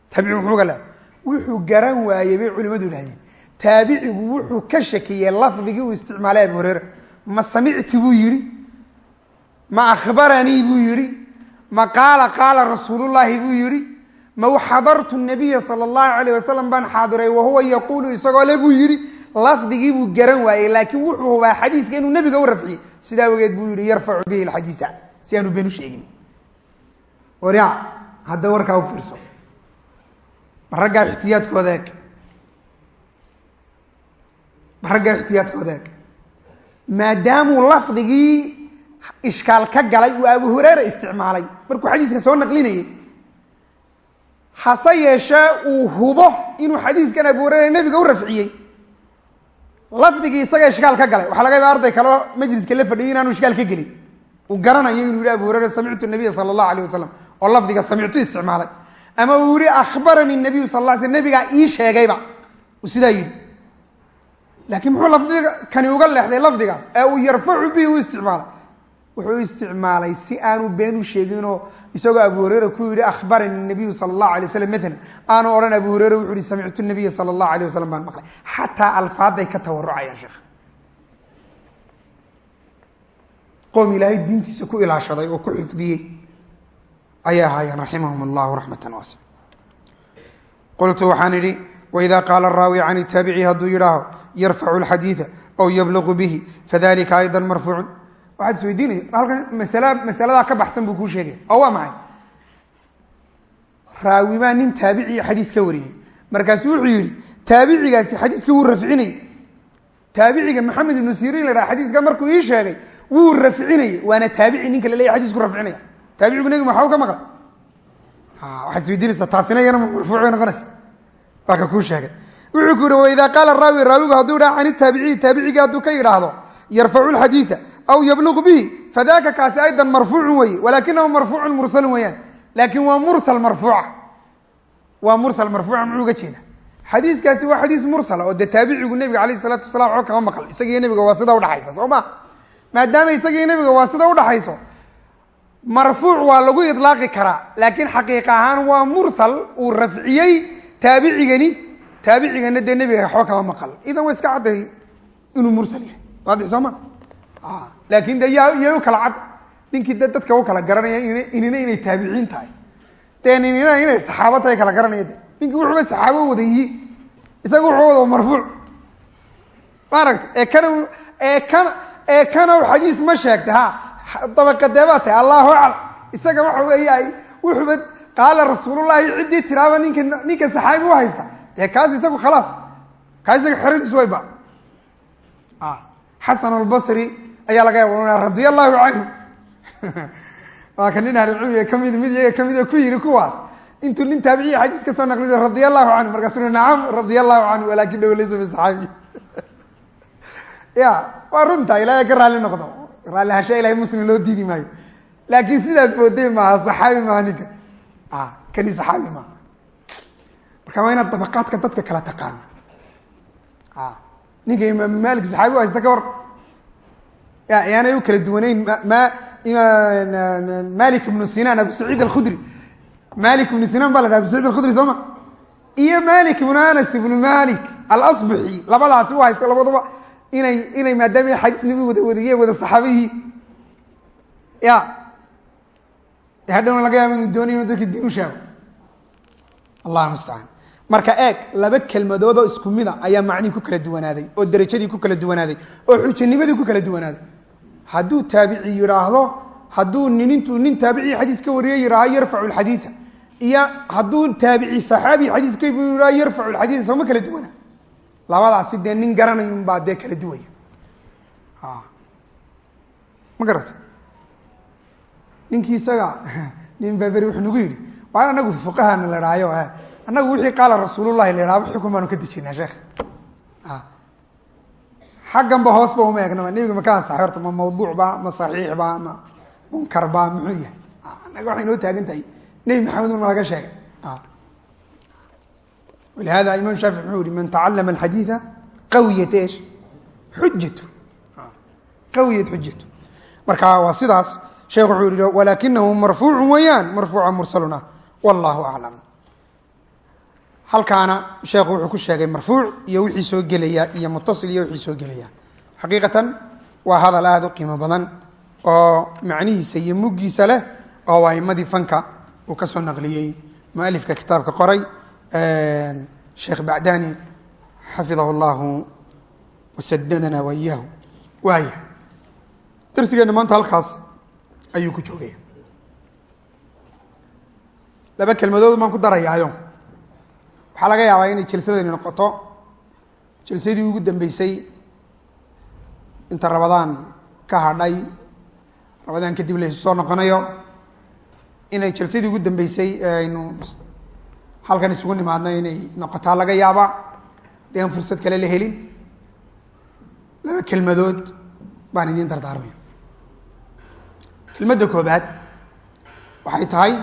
taabicigu muxuu uga leexday wuxuu garan waayey bay culimadu idhahdeen taabicigu wuxuu ka shakiyey lafdigii uu isticmaalay abu hureyra ma samicti buu yihi ma akhbaranii buu yihi ma qaala qaala rasuulullaahi buu yihi ma xadartu nabiya sala allahu alayh wasalam baan xaadiray wahuwa yaquulu isagoo le buu yihi lafdigii buu garan waayey laakiin wuxuu hubaa xadiiska inuu nebiga u rafciyey. Sidaa wageed buu yihi yarfacu bihi lxadiisa si aanu been u sheegin warya hadda warkaa u fiirso. Ma raggaa ixtiyaadkooda eg ma raggaa ixtiyaadkooda eg maadaamuu lafdigii ishkaal ka galay uu abu hureyra isticmaalay. Markuu xadiiska soo naqlinayay hase yeeshee uu hubo inuu xadiiskan abu hureyra nebiga u rafciyey. Lafdigii isaga ishkaal ka galay. Waxaa laga yaba arday kaleo majliska la fadhiyay inaanu ishkaal ka gelin. Uu garanayo inuu yihi abu hureyra samictu nabiya sala allahu alayh wasalam oo lafdiga samictu isticmaalay. Ama uu yihi akhbaranii nabiyu sal la sl nebigaa ii sheegayba. Sidaa yidhi. Laakiin muxuu lafdiga kani uga leexday lafdigaas. Ee uu yarfacu bihi u isticmaalay. Wuxuu isticmaalay si aanu been u sheeginoo. Isagoo abu hureyra ku yihi ahbarani nabiyu sala allahu alay waslam maalan aanu odhan abu hureyra wuxu uhi samictu nabiya sala allahu alayh wasalam baan maqlay. Xataa alfaaday ka tawarucayaan sheekh qoom ilaahay diintiisa ku ilaashaday oo ku xifdiyey ayay ahaayeen raximahum allahu raxmatan waasic qultu waxaan idhi waida qaala araawi can itaabici hadduu yidhaaho yarfacu lxadiida aw yabluqu bihi fadalika ayda marfuucun. Waxaad isweydiinaya halkan masala masaladaa ka baxsan buu kuu sheegaya oo waa maxay? Raawi baa nin taabiciya xadiis ka wariyey markaasuu wuxuu yidhi taabicigaasi xadiiska wuu rafcinayey taabiciga maxamed ibnu siriin la dhaha xadiiska markuu ii sheegay wuu rafcinayey waana taabici ninka la xadiisku rafcinaya taabicigu nebigu maxaa u ka maqlay waxaad isweydiinaysaa taasina iyana marfuuc bay noqonaysa waa ka kuu sheegay. Wuxuu ku yihi waidaa qaala raawi raawigu hadduu dhaha can taabiciyi taabicigii hadduu ka yidhaahdo yarfacu lxadiida aw yabluqu bihi fadaka kaasi aydan marfuucun weye walakinahu marfuucun mursalun weyaan laakin waa mursal marfuuca. Waa mursal marfuuca muxuu uga jeeda xadiiskaasi waa xadiis mursala oo dee taabicigu nebiga alayh isalaatu wasalaam waxba kama maqal isagiiyo nebiga waa sida udhaxaysa soo ma? Maadaama isagiiyo nebiga waa sida udhaxayso marfuuc waa lagu ilaaqi karaa laakiin xaqiiq ahaan waa mursal uu rafciyey taabicigani taabicigana dee nebiga waxba kama maqal. Idan waa iska cadday inuu mursal yahay. Waadix soo ma laakin de yaa iya u kala cad. Ninkii dadka u kala garanaya inina inay taabiciin tahay. Dee ninina inay saxaaba tahay kala garanaya de ninkii wuxuuba saxaabo wada isaga wuxuu wada marfuuc. Ma aragta ee kana ee kana ee kanow xadiis ma sheegtay ha dabaqadeebaa tahay allahu aclam. Isaga waxa weeyaay wuxuuba qaala rasuulullahi ciddii tiraaba ninka ninka saxaabi u haysta. Dee kaas isagu khalaas kaas isaga xeradiis wayba. Xasan albasri ayaa laga yaaba radia allahu waa ka nin ahlucilmiga ka mid mid iyaga ka mid ku yihi kuwaas intuu nin taabiciya xadiis ka soo naqli radia allahu canhu. Markaasu nacam radia allahu canhu. Walakin dhow laysa bisaxaabi ya waa runta ilahay ka raalli noqdo raalli hasha ilahay muslim loo diidi maayo. Laakiin sidaad mooday maaha saxaabi maaha ninka. Kani saxaabi maaha. Marka waa inaad dabaqaadka dadka kala taqaana. Ninka imaam malik saxaabi u haysta ka war. Ya yaanay u kala duwaneyn ma malik ibnu sinaan abu saciid alkhudri. Malik ibnu sinaan baa la dhaha abu saciid alkhudri soo ma? Iyo malik ibnu anas ibnu malik alasbaxi labadaasi u haysta labadaba inay inay maadaama xadiis nabi wada wadiye wada saxaabihii. Ya. Hadhowna laga yaaba inu doonay inu dadka diin u sheego. Allah mustacaan. Marka eeg laba kelmadoodoo isku mida ayaa macnihii ku kala duwanaaday oo derajadii ku kala duwanaaday oo xujanimadii ku kala duwanaaday. Hadduu taabici yidhaahdo hadduu nin intuu nin taabici xadiis ka wariye yidhaaho yarfacu lxadiisa iyo hadduu taabici saxaabi xadiis ka yidhaho yarfacu lxadiisa sooma kala duwana labadaasi dee nin garanayun baa dee kala duwaya ma garata? Ninkii isaga nin baberi wuxuu nagu yidhi waa anagu fuqahana la dhaayo annagu wixii qaala rasuulullahi la yidhahba xukun baanu ka dejinaa sheekh. Xagganba hoosba uma eegnaba. Nebiga ma ka ansaxay horta ma mawduuc ba ma saxiix ba ma munkar ba muxuu yahay? Annaga waxay noo taagan tahay. Nebi maxamed un laga sheegay walihada imam shaafici muxuu yihi man tacalama alxadiida qawiyat esh xujatu qawiyat xujatu marka waa sidaas sheekh wuxuu yihi walakinahu marfuucu weeyaan marfuuca mursaluna wallahu aclam halkaana sheekhu wuxuu ku sheegay marfuuc iyo wixii soo gelaya iyo mutasil iyo wixii soo gelaya xaqiiqatan waa hadal aada u qiimo badan oo macnihiisa iyo muggiisa leh sheekh bacdani xafidahu llahu wasadadana waiyaahu waaya darsigeenna maanta halkaas ayuu ku joogaya laba kelmadood baan ku darayaayo waxaa laga yaabaa inay jalsadani noqoto jalsadii ugu dambeysay inta rabadaan ka hadhay rabadaan kadib laysu soo noqonayo inay jalsadii ugu dambeysay aynu halkan isugu nimaadno inay noqotaa laga yaaba. Dee aan fursad kale la helin. Laba kelmadood baan idiin dardaarmaya kelmadda koobaad waxay tahay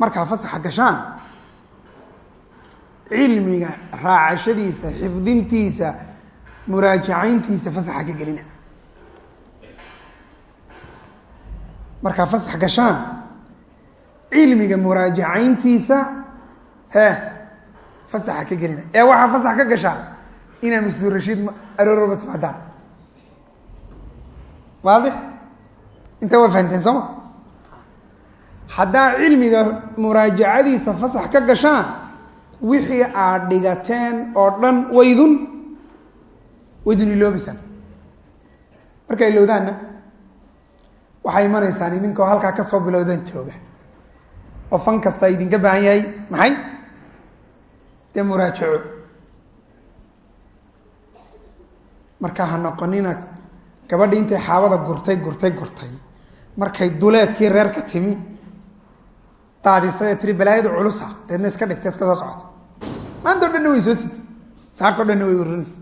markaa fasaxa gashaan cilmiga raacashadiisa xifdintiisa muraajacayntiisa fasaxa ka gelina. Markaa fasax gashaan cilmiga muraajacayntiisa he fasaxa ka gelina. Ee waxaa fasax ka gashaa inaa mas'uul rashiid aroor walba timaadaan waadix? Inta waa fahanteen sooma haddaa cilmiga muraajacadiisa fasax ka gashaan wixii aad dhigateen oo dhan waydun waydun iloobaysaan markay ilowdaanna waxay imanaysaan idinkoo halkaa ka soo bilowdeen jooga oo fan kasta idinka baahan yahay. Maxay? Dee muraajaco. Marka ha noqonina gabadhi intay xaabada gurtay gurtay gurtay. Markay duleedkii reerka timi daadisa ee tiri balaayadu culusa deedna iska dhigta iska soo socota. Maanta o dhanna way soo sita. Saako dhanna way urinaysa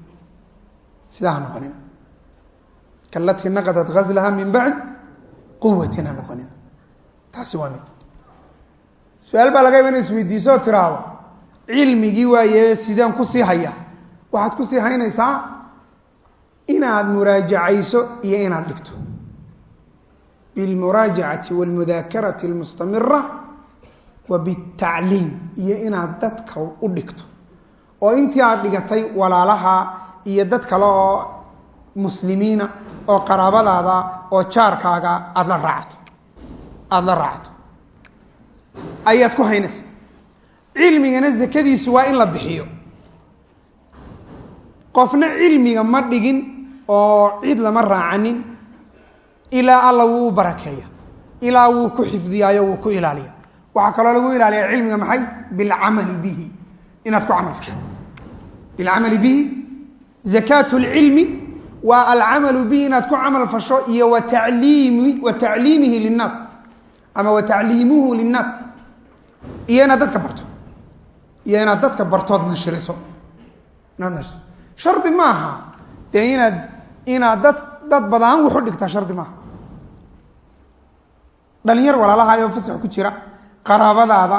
sidaa ha noqonina. Kalatii naqadat gazlaha min bacdi quwatin ha noqonina. Taasi waa mid su'aal baa laga yaba ina isweydiiso tiraahdo cilmigii waaye sideen ku sii hayaa. Waxaad ku sii haynaysaa inaad muraajacayso iyo inaad dhigto. Bilmuraajacati walmudaakarati almustamira wa bitacliim iyo inaad dadka u dhigto. Oo intii aad dhigatay walaalaha iyo dad kale oo muslimiina oo qaraabadaada oo jaarkaaga aada la raacato. Aada la raacato ayaad ku haynaysa. Cilmigana zakadiisu waa in la bixiyo. Qofna cilmiga ma dhigin oo cid lama raacanin ilaa alla wuu barakeeya ilaa wuu ku xifdiyaayo wuu ku ilaaliya. Waxaa kaloo lagu ilaaliya cilmiga maxay? Bilcamali bihi. Inaad ku camal fasho. Bilcamali bihi zakaat lcilmi waa alcamalu bihi inaad ku camal fasho iyo wataliimi wa tacliimihi linnaas ama wa tacliimuhu linnaas iyo inaad dadka barto. Iyo inaad dadka bartood nashriso inaad nashriso shardi maaha. Dee inaad inaad dad dad badaan wuxu dhigtaa shardi maaha. Dhalinyar walaalahaayoo fasax ku jira. Qaraabadaada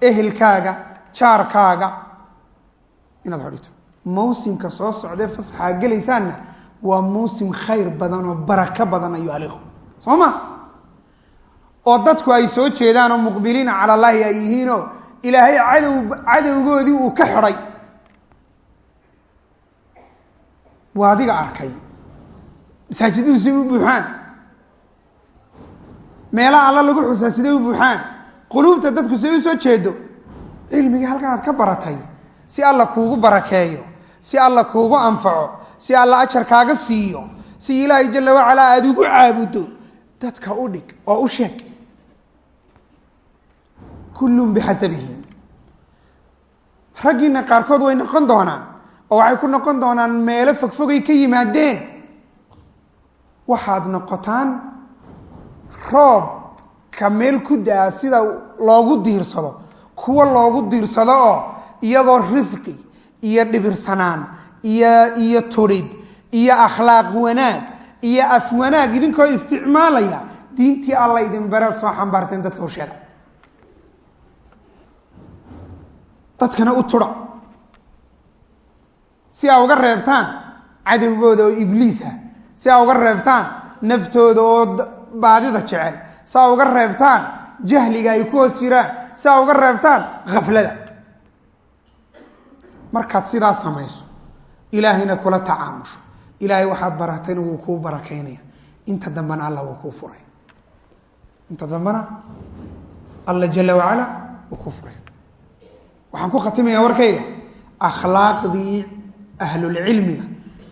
ehelkaaga jaarkaaga. Inaad waxu dhigto mawsimka soo socdee fasaxaa gelaysaanna waa mawsim khayr badan oo barako badan ayuu alihu soo ma oo dadku ay soo jeedaan oo muqbiliina cala allaahi ay yihiinoo ilaahay cadow cadowgoodii uu ka xidhay. Waa adiga arkay. Masaajidadu siday u buuxaan. Meelaha alla lagu xusaa siday u buuxaan? Quluubta dadku siday u soo jeedo. Cilmigii halkan aad ka baratay. Si alla kuugu barakeeyo. Si alla kuugu anfaco. Si alla ajar kaaga siiyo. Si ilaahay jala wacalaa aada ugu caabudo. Dadka u dhig oo u sheeg kullun bixasabihi raggiina qaarkood way noqon doonaan oo waxay ku noqon doonaan meelo fogfogay ka yimaadeen. Waxaad noqotaan roob ka meel ku daa sida loogu diirsado kuwa loogu diirsado oo iyagoo rifqi iyo dhibirsanaan iyo iyo turid iyo akhlaaq wanaag iyo af wanaag idinkoo isticmaalaya. Diintii alla idin bare soo xambaarteen dadka u sheega dadkana u tura si aa uga reebtaan cadowgooda oo ibliis ah si aa uga reebtaan naftooda oo baadida jecel si aa uga reebtaan jahliga ay ku hoos jiraan si aa uga reebtaan khaflada markaad sidaa samayso ilaahayna kula tacaamusho. Ilaahay waxaad baratayna wuu kuu barakaynaya. Inta dambena alla wuu kuu furay. Inta dambena alla jala wacala wuu kuu furay waxaan ku khatimaya warkayga. Akhlaaqdii ahlulcilmiga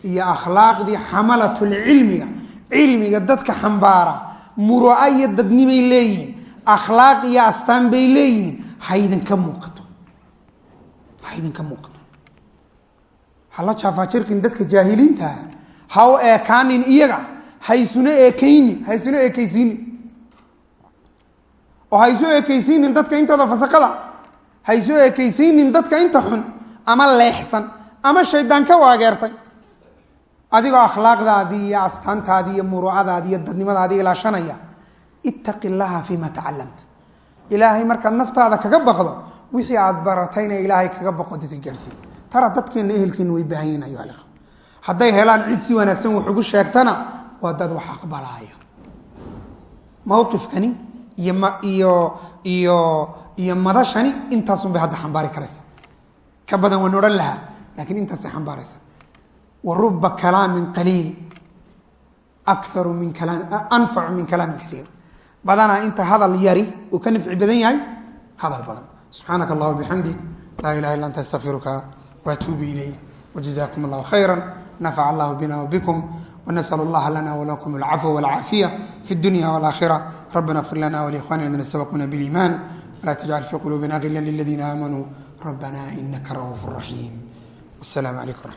iyo akhlaaqdii xamalatulcilmiga. Cilmiga dadka xambaara muru'a iyo dadnimay leeyihiin. Akhlaaq iyo astaan bay leeyihiin. Haydinka muuqato. Haydinka muuqato. Hala jaafajirkin dadka jaahiliintaa ha u eekaanin iyaga. Haysuna eekaynin. Haysuna eekaysiinin. Oo haysu eekaysiinin dadka intooda fasaqada haysu eekaysiinin dadka inta xun ama leexsan ama shaydaan ka waageertay. Adigoo akhlaaqdaadii iyo astaantaadii iyo murucadaadii iyo dadnimadaadii ilaashanaya ittaqi fima tacalamta ilaahay markaad naftaada kaga baqdo wixii aad baratayna ilaahay kaga baqo dadka gaarsiin. Tara dadkeena ehelkeena way baahan yihiin alikhwa hadday helaan cid si wanaagsan wax ugu sheegtana waa dad wax aqbalaaya mawqifkani iyo iyo iyo iyo madashani intaasun bay hadda xambaari karaysa ka badan waan odhan lahaa lakiin intaasay xambaaraysa wa ruba kalaamin qaliil akaru min kalaam anfacu min kalaamin kaiir badanaa inta hadal yari uu ka nafci badan yahay hadal badan subxaanaka allah bixamdik laa ilaha illa anta astaqfiruka waatuubu ilayk wjazakum allah khayra nafaca allah bina wbikum ونسأل الله لنا ولكم العفو والعافية في الدنيا والآخرة ربنا اغفر لنا ولإخواننا الذين سبقونا بالإيمان walaa tajcal fii quluubina hila liladiina aamanuu rabbana inaka rauufu raxiim wasalaamu calaykum raxmat